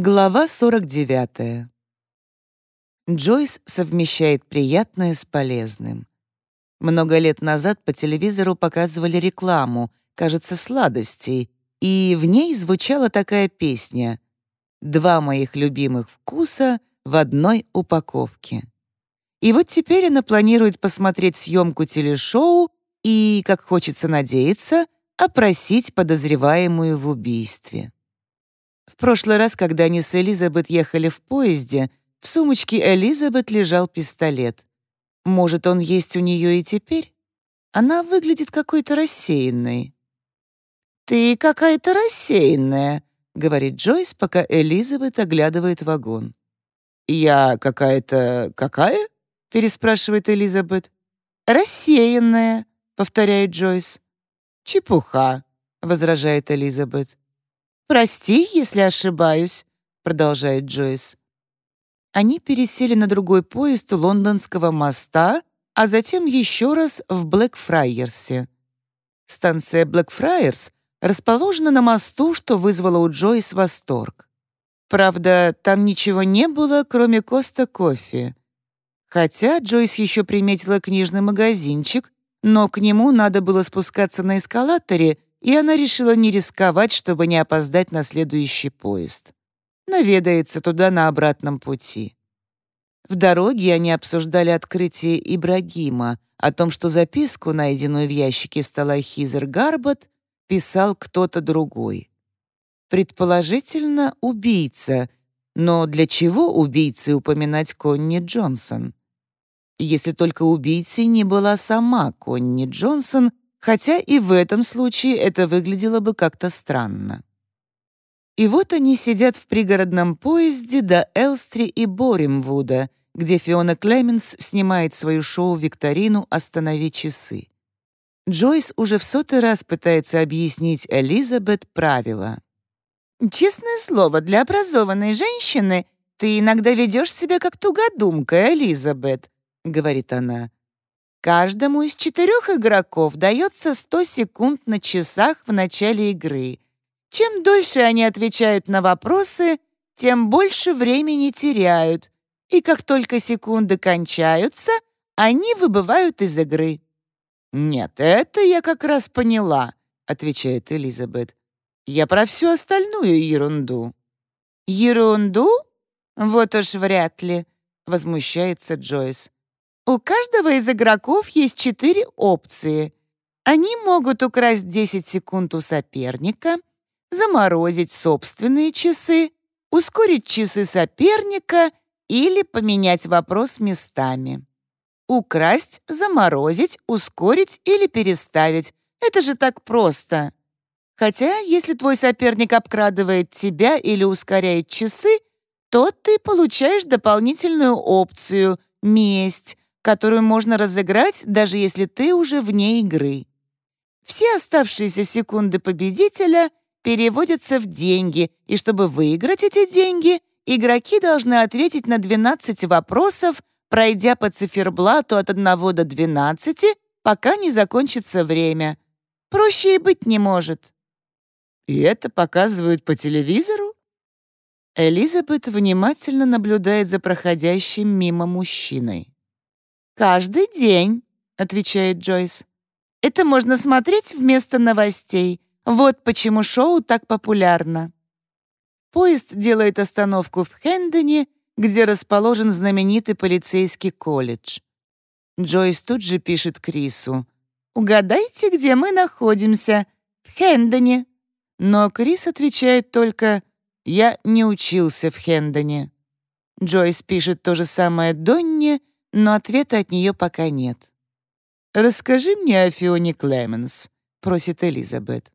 Глава 49. Джойс совмещает приятное с полезным. Много лет назад по телевизору показывали рекламу, кажется, сладостей, и в ней звучала такая песня «Два моих любимых вкуса в одной упаковке». И вот теперь она планирует посмотреть съемку телешоу и, как хочется надеяться, опросить подозреваемую в убийстве. В прошлый раз, когда они с Элизабет ехали в поезде, в сумочке Элизабет лежал пистолет. Может, он есть у нее и теперь? Она выглядит какой-то рассеянной. «Ты какая-то рассеянная», — говорит Джойс, пока Элизабет оглядывает вагон. «Я какая-то... какая?» — переспрашивает Элизабет. «Рассеянная», — повторяет Джойс. «Чепуха», — возражает Элизабет. «Прости, если ошибаюсь», — продолжает Джойс. Они пересели на другой поезд у Лондонского моста, а затем еще раз в Блэкфрайерсе. Станция Блэкфрайерс расположена на мосту, что вызвало у Джойс восторг. Правда, там ничего не было, кроме Коста кофе. Хотя Джойс еще приметила книжный магазинчик, но к нему надо было спускаться на эскалаторе — и она решила не рисковать, чтобы не опоздать на следующий поезд. Наведается туда на обратном пути. В дороге они обсуждали открытие Ибрагима, о том, что записку, найденную в ящике стола Хизер Гарбот, писал кто-то другой. Предположительно, убийца, но для чего убийцы упоминать Конни Джонсон? Если только убийцей не была сама Конни Джонсон, хотя и в этом случае это выглядело бы как-то странно. И вот они сидят в пригородном поезде до Элстри и Боримвуда, где Фиона Клеменс снимает свою шоу-викторину «Останови часы». Джойс уже в сотый раз пытается объяснить Элизабет правила. «Честное слово, для образованной женщины ты иногда ведешь себя как тугодумка, Элизабет», — говорит она. Каждому из четырех игроков дается 100 секунд на часах в начале игры. Чем дольше они отвечают на вопросы, тем больше времени теряют. И как только секунды кончаются, они выбывают из игры. «Нет, это я как раз поняла», — отвечает Элизабет. «Я про всю остальную ерунду». «Ерунду? Вот уж вряд ли», — возмущается Джойс. У каждого из игроков есть четыре опции. Они могут украсть 10 секунд у соперника, заморозить собственные часы, ускорить часы соперника или поменять вопрос местами. Украсть, заморозить, ускорить или переставить. Это же так просто. Хотя, если твой соперник обкрадывает тебя или ускоряет часы, то ты получаешь дополнительную опцию — месть, которую можно разыграть, даже если ты уже вне игры. Все оставшиеся секунды победителя переводятся в деньги, и чтобы выиграть эти деньги, игроки должны ответить на 12 вопросов, пройдя по циферблату от 1 до 12, пока не закончится время. Проще и быть не может. И это показывают по телевизору? Элизабет внимательно наблюдает за проходящим мимо мужчиной. «Каждый день», — отвечает Джойс. «Это можно смотреть вместо новостей. Вот почему шоу так популярно». Поезд делает остановку в Хендоне, где расположен знаменитый полицейский колледж. Джойс тут же пишет Крису. «Угадайте, где мы находимся? В Хендоне». Но Крис отвечает только «Я не учился в Хендоне». Джойс пишет то же самое Донне, но ответа от нее пока нет. «Расскажи мне о Фионе Клеменс», — просит Элизабет.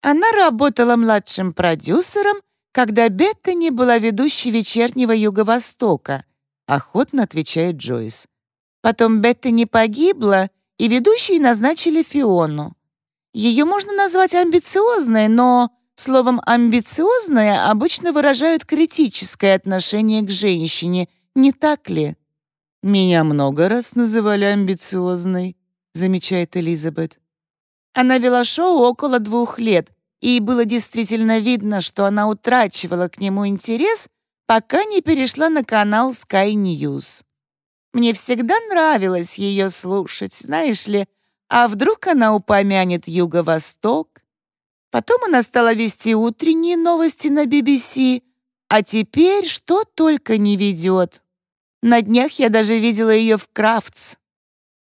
Она работала младшим продюсером, когда Беттани была ведущей вечернего Юго-Востока, охотно отвечает Джойс. Потом Беттани погибла, и ведущей назначили Фиону. Ее можно назвать амбициозной, но словом «амбициозная» обычно выражают критическое отношение к женщине, не так ли? «Меня много раз называли амбициозной», — замечает Элизабет. Она вела шоу около двух лет, и было действительно видно, что она утрачивала к нему интерес, пока не перешла на канал Sky News. Мне всегда нравилось ее слушать, знаешь ли, а вдруг она упомянет Юго-Восток? Потом она стала вести утренние новости на BBC, а теперь что только не ведет. На днях я даже видела ее в Крафтс.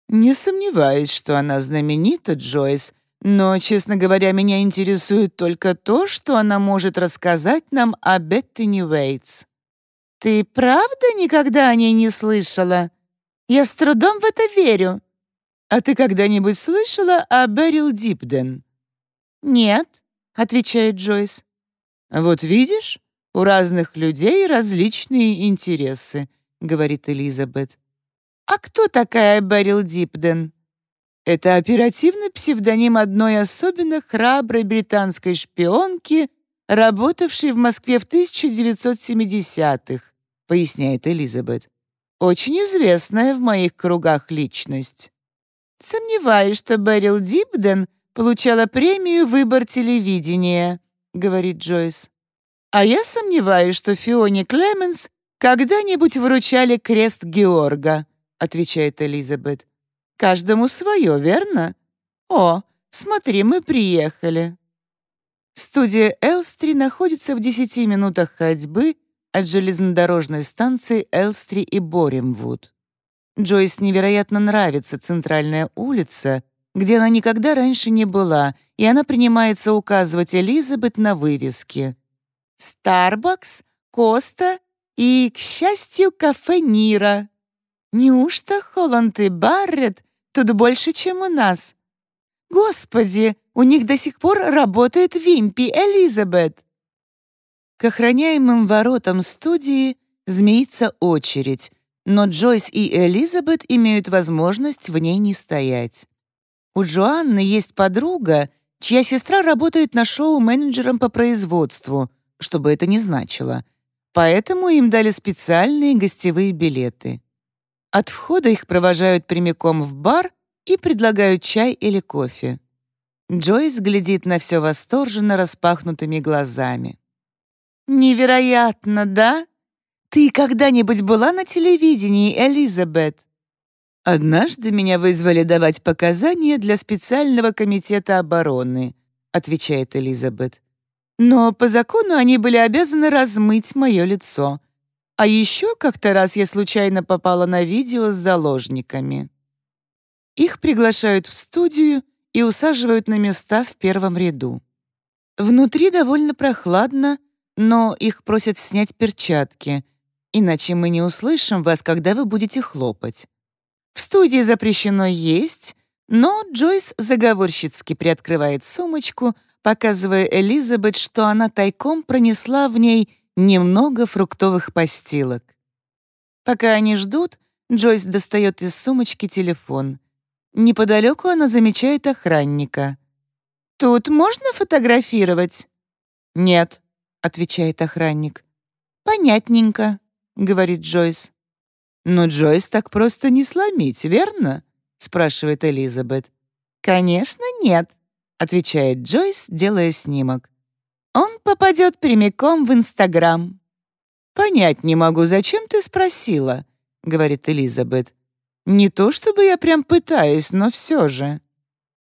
Не сомневаюсь, что она знаменита, Джойс, но, честно говоря, меня интересует только то, что она может рассказать нам о Беттани Уэйтс. Ты правда никогда о ней не слышала? Я с трудом в это верю. А ты когда-нибудь слышала о Берил Дипден? Нет, отвечает Джойс. Вот видишь, у разных людей различные интересы, говорит Элизабет. А кто такая Берил Дипден? Это оперативный псевдоним одной особенно храброй британской шпионки, работавшей в Москве в 1970-х, поясняет Элизабет. Очень известная в моих кругах личность. «Сомневаюсь, что Берил Дипден получала премию «Выбор телевидения», — говорит Джойс. «А я сомневаюсь, что Фионе Клеменс когда-нибудь вручали крест Георга», — отвечает Элизабет. «Каждому свое, верно? О, смотри, мы приехали». Студия Элстри находится в десяти минутах ходьбы от железнодорожной станции Элстри и Боремвуд. Джойс невероятно нравится центральная улица, где она никогда раньше не была, и она принимается указывать Элизабет на вывески. «Старбакс», «Коста» и, к счастью, кафе «Нира». Неужто Холланд и Барретт тут больше, чем у нас? Господи, у них до сих пор работает Вимпи, Элизабет. К охраняемым воротам студии змеится очередь, но Джойс и Элизабет имеют возможность в ней не стоять. У Джоанны есть подруга, чья сестра работает на шоу менеджером по производству, что бы это ни значило. Поэтому им дали специальные гостевые билеты. От входа их провожают прямиком в бар и предлагают чай или кофе. Джойс глядит на все восторженно распахнутыми глазами. «Невероятно, да? Ты когда-нибудь была на телевидении, Элизабет?» «Однажды меня вызвали давать показания для специального комитета обороны», отвечает Элизабет. «Но по закону они были обязаны размыть мое лицо. А еще как-то раз я случайно попала на видео с заложниками». Их приглашают в студию и усаживают на места в первом ряду. Внутри довольно прохладно, но их просят снять перчатки, иначе мы не услышим вас, когда вы будете хлопать. В студии запрещено есть, но Джойс заговорщицки приоткрывает сумочку, показывая Элизабет, что она тайком пронесла в ней немного фруктовых постилок. Пока они ждут, Джойс достает из сумочки телефон. Неподалеку она замечает охранника. «Тут можно фотографировать?» «Нет», — отвечает охранник. «Понятненько», — говорит Джойс. «Но Джойс так просто не сломить, верно?» — спрашивает Элизабет. «Конечно, нет», — отвечает Джойс, делая снимок. «Он попадет прямиком в Инстаграм». «Понять не могу, зачем ты спросила?» — говорит Элизабет. «Не то чтобы я прям пытаюсь, но все же».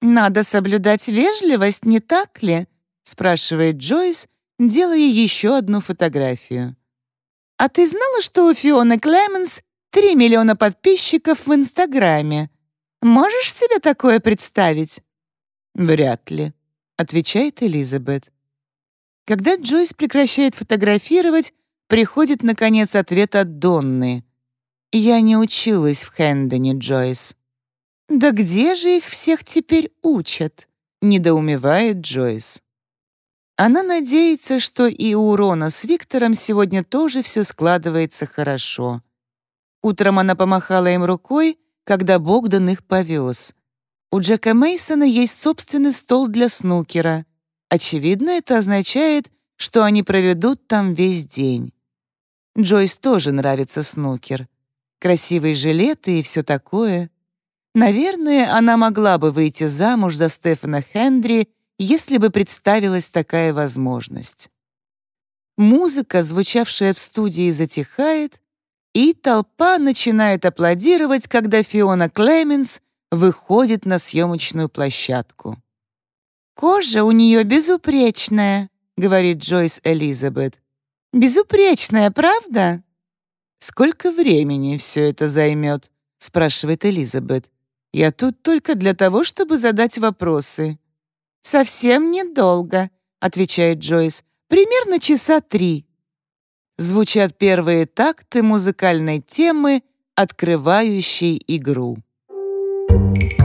«Надо соблюдать вежливость, не так ли?» — спрашивает Джойс, делая еще одну фотографию. «А ты знала, что у Фионы Клеменс 3 миллиона подписчиков в Инстаграме? Можешь себе такое представить?» «Вряд ли», — отвечает Элизабет. Когда Джойс прекращает фотографировать, приходит, наконец, ответ от Донны. «Я не училась в Хэндоне, Джойс». «Да где же их всех теперь учат?» — недоумевает Джойс. Она надеется, что и у Рона с Виктором сегодня тоже все складывается хорошо. Утром она помахала им рукой, когда Богдан их повез. У Джека Мейсона есть собственный стол для снукера. Очевидно, это означает, что они проведут там весь день. Джойс тоже нравится снукер. Красивые жилеты и все такое. Наверное, она могла бы выйти замуж за Стефана Хендри, если бы представилась такая возможность. Музыка, звучавшая в студии, затихает, и толпа начинает аплодировать, когда Фиона Клеменс выходит на съемочную площадку. «Кожа у нее безупречная», — говорит Джойс Элизабет. «Безупречная, правда?» «Сколько времени все это займет?» — спрашивает Элизабет. «Я тут только для того, чтобы задать вопросы». «Совсем недолго», — отвечает Джойс. «Примерно часа три». Звучат первые такты музыкальной темы, открывающей игру. Música